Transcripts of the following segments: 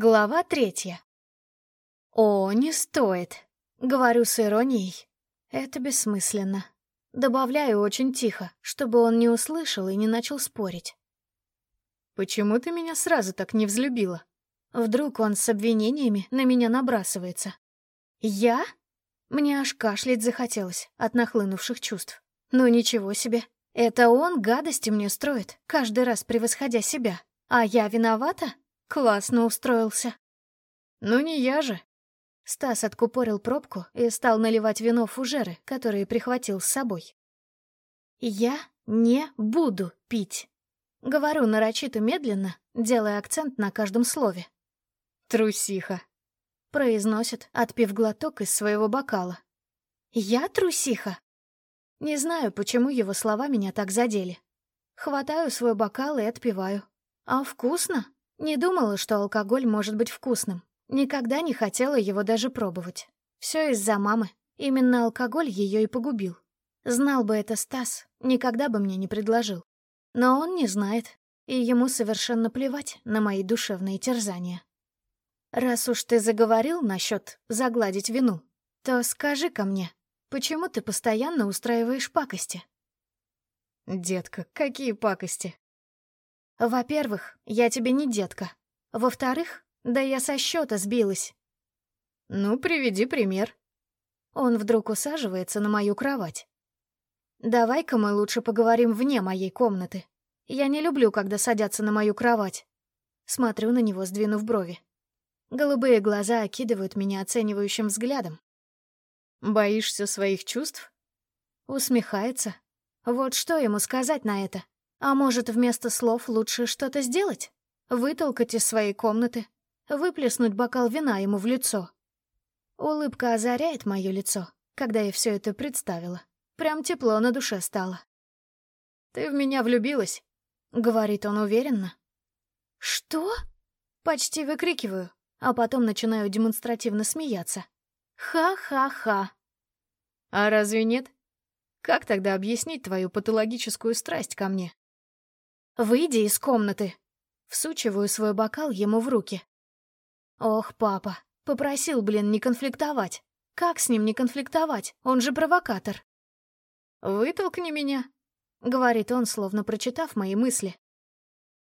Глава третья. «О, не стоит», — говорю с иронией. Это бессмысленно. Добавляю очень тихо, чтобы он не услышал и не начал спорить. «Почему ты меня сразу так не взлюбила?» Вдруг он с обвинениями на меня набрасывается. «Я?» Мне аж кашлять захотелось от нахлынувших чувств. Ну ничего себе. Это он гадости мне строит, каждый раз превосходя себя. А я виновата? Классно устроился. Ну не я же. Стас откупорил пробку и стал наливать вино в фужеры, которые прихватил с собой. Я не буду пить. Говорю нарочито медленно, делая акцент на каждом слове. Трусиха. Произносит, отпив глоток из своего бокала. Я трусиха? Не знаю, почему его слова меня так задели. Хватаю свой бокал и отпиваю. А вкусно? Не думала, что алкоголь может быть вкусным. Никогда не хотела его даже пробовать. Все из-за мамы. Именно алкоголь ее и погубил. Знал бы это Стас, никогда бы мне не предложил. Но он не знает, и ему совершенно плевать на мои душевные терзания. Раз уж ты заговорил насчет загладить вину, то скажи ко мне, почему ты постоянно устраиваешь пакости? Детка, какие пакости? Во-первых, я тебе не детка. Во-вторых, да я со счета сбилась. Ну, приведи пример. Он вдруг усаживается на мою кровать. Давай-ка мы лучше поговорим вне моей комнаты. Я не люблю, когда садятся на мою кровать. Смотрю на него, сдвинув брови. Голубые глаза окидывают меня оценивающим взглядом. Боишься своих чувств? Усмехается. Вот что ему сказать на это? А может, вместо слов лучше что-то сделать? Вытолкать из своей комнаты, выплеснуть бокал вина ему в лицо. Улыбка озаряет мое лицо, когда я все это представила. Прям тепло на душе стало. «Ты в меня влюбилась?» — говорит он уверенно. «Что?» — почти выкрикиваю, а потом начинаю демонстративно смеяться. «Ха-ха-ха!» «А разве нет? Как тогда объяснить твою патологическую страсть ко мне?» «Выйди из комнаты!» Всучиваю свой бокал ему в руки. «Ох, папа, попросил, блин, не конфликтовать. Как с ним не конфликтовать? Он же провокатор». «Вытолкни меня», — говорит он, словно прочитав мои мысли.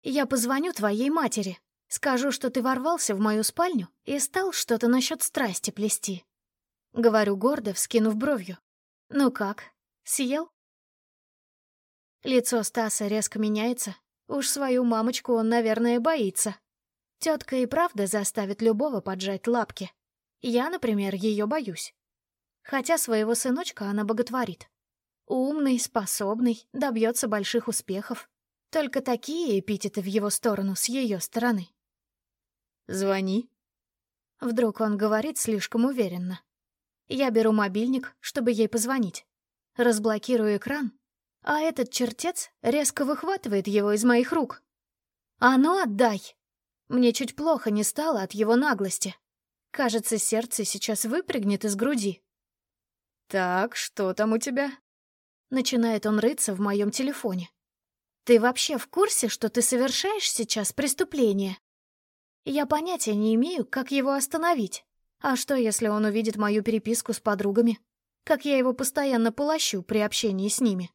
«Я позвоню твоей матери. Скажу, что ты ворвался в мою спальню и стал что-то насчет страсти плести». Говорю гордо, вскинув бровью. «Ну как, съел?» Лицо Стаса резко меняется. Уж свою мамочку он, наверное, боится. Тетка и правда заставит любого поджать лапки. Я, например, ее боюсь. Хотя своего сыночка она боготворит. Умный, способный, добьется больших успехов. Только такие эпитеты в его сторону с ее стороны. «Звони». Вдруг он говорит слишком уверенно. Я беру мобильник, чтобы ей позвонить. Разблокирую экран а этот чертец резко выхватывает его из моих рук. «А ну, отдай!» Мне чуть плохо не стало от его наглости. Кажется, сердце сейчас выпрыгнет из груди. «Так, что там у тебя?» Начинает он рыться в моем телефоне. «Ты вообще в курсе, что ты совершаешь сейчас преступление?» Я понятия не имею, как его остановить. А что, если он увидит мою переписку с подругами? Как я его постоянно полощу при общении с ними?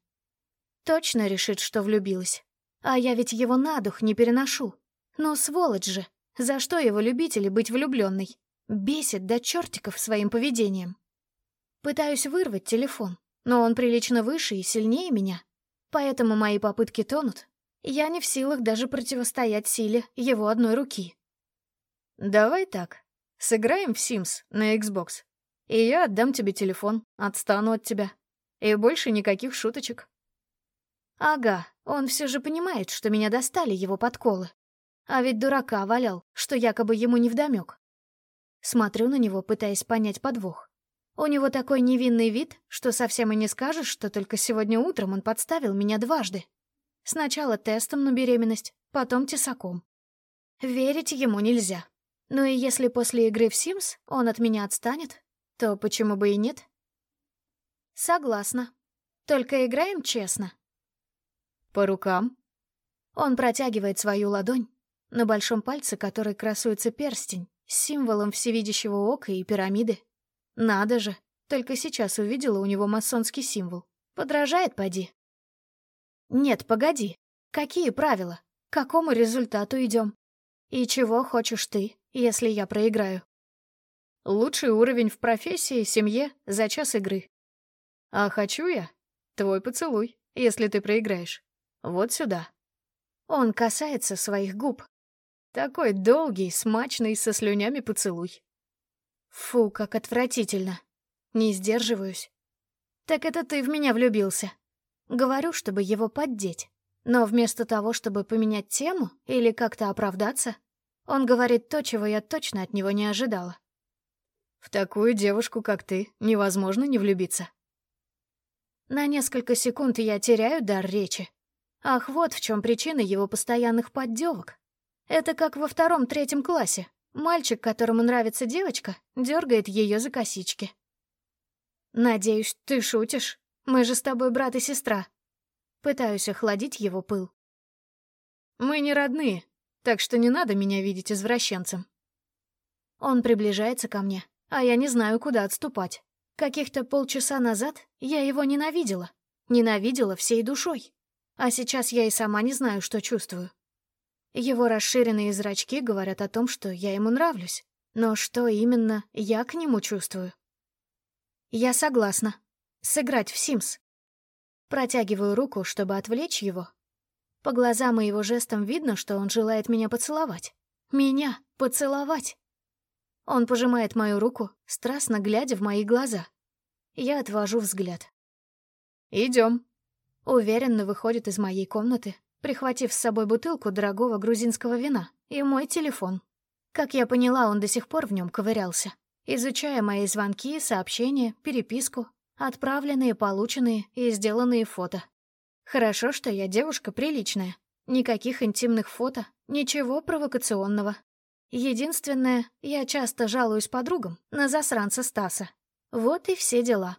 Точно решит, что влюбилась. А я ведь его на дух не переношу. Но сволочь же, за что его любить или быть влюбленной? Бесит до чертиков своим поведением. Пытаюсь вырвать телефон, но он прилично выше и сильнее меня. Поэтому мои попытки тонут. Я не в силах даже противостоять силе его одной руки. «Давай так. Сыграем в Sims на Xbox. И я отдам тебе телефон, отстану от тебя. И больше никаких шуточек. Ага, он все же понимает, что меня достали его подколы. А ведь дурака валял, что якобы ему невдомёк. Смотрю на него, пытаясь понять подвох. У него такой невинный вид, что совсем и не скажешь, что только сегодня утром он подставил меня дважды. Сначала тестом на беременность, потом тесаком. Верить ему нельзя. Ну и если после игры в Sims он от меня отстанет, то почему бы и нет? Согласна. Только играем честно. «По рукам?» Он протягивает свою ладонь, На большом пальце, который красуется перстень, с символом всевидящего ока и пирамиды. Надо же, только сейчас увидела у него масонский символ. Подражает, поди. Нет, погоди. Какие правила? К какому результату идем? И чего хочешь ты, если я проиграю? Лучший уровень в профессии, семье, за час игры. А хочу я твой поцелуй, если ты проиграешь. Вот сюда. Он касается своих губ. Такой долгий, смачный, со слюнями поцелуй. Фу, как отвратительно. Не сдерживаюсь. Так это ты в меня влюбился. Говорю, чтобы его поддеть. Но вместо того, чтобы поменять тему или как-то оправдаться, он говорит то, чего я точно от него не ожидала. В такую девушку, как ты, невозможно не влюбиться. На несколько секунд я теряю дар речи. Ах, вот в чем причина его постоянных поддевок. Это как во втором-третьем классе. Мальчик, которому нравится девочка, дергает ее за косички. «Надеюсь, ты шутишь? Мы же с тобой брат и сестра». Пытаюсь охладить его пыл. «Мы не родные, так что не надо меня видеть извращенцем». Он приближается ко мне, а я не знаю, куда отступать. Каких-то полчаса назад я его ненавидела. Ненавидела всей душой. А сейчас я и сама не знаю, что чувствую. Его расширенные зрачки говорят о том, что я ему нравлюсь. Но что именно я к нему чувствую? Я согласна. Сыграть в Симс. Протягиваю руку, чтобы отвлечь его. По глазам и его жестам видно, что он желает меня поцеловать. Меня поцеловать. Он пожимает мою руку, страстно глядя в мои глаза. Я отвожу взгляд. Идем. Уверенно выходит из моей комнаты, прихватив с собой бутылку дорогого грузинского вина и мой телефон. Как я поняла, он до сих пор в нем ковырялся изучая мои звонки, сообщения, переписку, отправленные, полученные и сделанные фото. Хорошо, что я девушка приличная. Никаких интимных фото, ничего провокационного. Единственное, я часто жалуюсь подругам на засранца Стаса. Вот и все дела.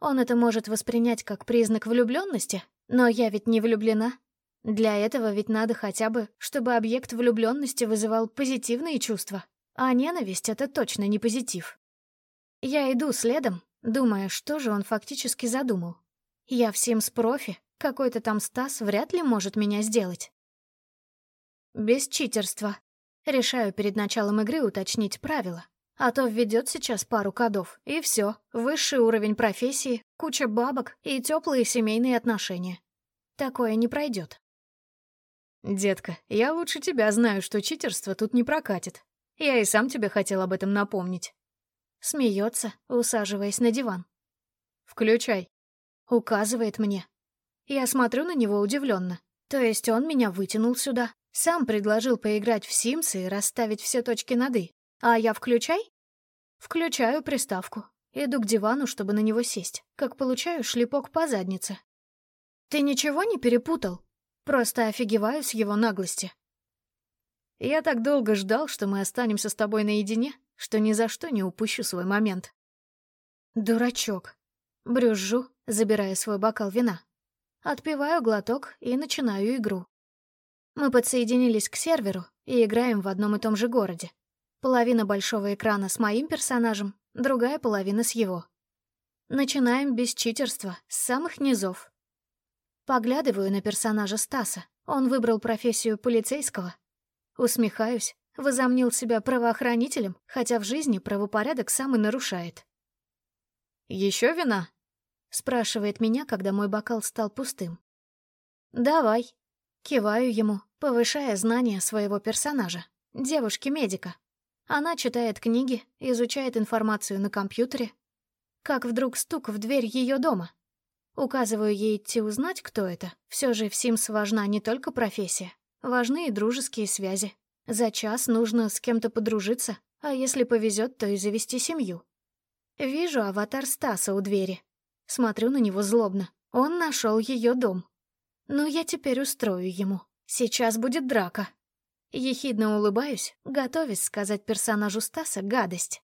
Он это может воспринять как признак влюбленности, но я ведь не влюблена. Для этого ведь надо хотя бы, чтобы объект влюбленности вызывал позитивные чувства. А ненависть — это точно не позитив. Я иду следом, думая, что же он фактически задумал. Я всем с профи, какой-то там Стас вряд ли может меня сделать. Без читерства. Решаю перед началом игры уточнить правила. А то введет сейчас пару кодов, и все. Высший уровень профессии, куча бабок и теплые семейные отношения. Такое не пройдет. «Детка, я лучше тебя знаю, что читерство тут не прокатит. Я и сам тебе хотел об этом напомнить. Смеется, усаживаясь на диван. Включай. Указывает мне. Я смотрю на него удивленно. То есть он меня вытянул сюда, сам предложил поиграть в Sims и расставить все точки над «и». А я включай? Включаю приставку. Иду к дивану, чтобы на него сесть, как получаю шлепок по заднице. Ты ничего не перепутал? Просто офигеваю с его наглости. Я так долго ждал, что мы останемся с тобой наедине, что ни за что не упущу свой момент. Дурачок. Брюзжу, забирая свой бокал вина. Отпиваю глоток и начинаю игру. Мы подсоединились к серверу и играем в одном и том же городе. Половина большого экрана с моим персонажем, другая половина с его. Начинаем без читерства, с самых низов. Поглядываю на персонажа Стаса. Он выбрал профессию полицейского, Усмехаюсь, возомнил себя правоохранителем, хотя в жизни правопорядок сам и нарушает. «Еще вина?» — спрашивает меня, когда мой бокал стал пустым. «Давай». Киваю ему, повышая знания своего персонажа, девушки-медика. Она читает книги, изучает информацию на компьютере. Как вдруг стук в дверь ее дома. Указываю ей идти узнать, кто это. Все же в Симс важна не только профессия, Важны и дружеские связи. За час нужно с кем-то подружиться, а если повезет, то и завести семью. Вижу аватар Стаса у двери. Смотрю на него злобно. Он нашел ее дом. Ну, я теперь устрою ему. Сейчас будет драка. Ехидно улыбаюсь, готовясь сказать персонажу Стаса гадость.